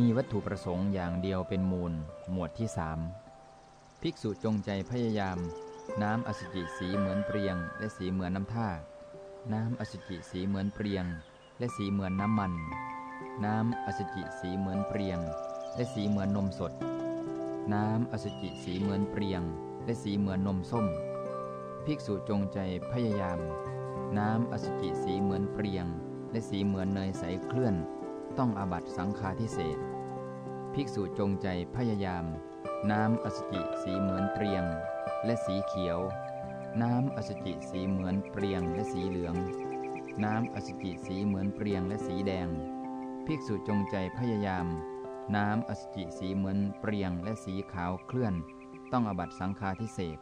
มีวัตถุประสงค์อย่างเดียวเป็นมูล หมวดที่สามภิกษุจงใจพยายาม น้ำอสุจิสีเหมือนเปรียง และสีเหมือนน้ำท่า น้ำอสุจิสีเหมือนเปรียง และสีเหมือนน้ำมัน น้ำอสุจิสีเหมือนเปรียง และสีเหมือนนมสด น้ำอสุจิสีเหมือนเปรียง และสีเหมือนนมส้ม ภิกษุจงใจพยายาม น้ำอสุจิสีเหมือนเปรียง และสีเหมือนเนยใสเคลื่อน ต้องอาบัตสังฆาทิเศษภิกษุจงใจพยายาม น้ำอสุจิสีเหมือนเปรียง และสีเขียว น้ำอสุจิสีเหมือนเปรียงและสีเหลือง น้ำอสุจิสีเหมือนเปรียงและสีแดง ภิกษุจงใจพยายาม น้ำอสุจิสีเหมือนเปรียงและสีขาวเคลื่อน ต้องอบัตสังฆาทิเศษ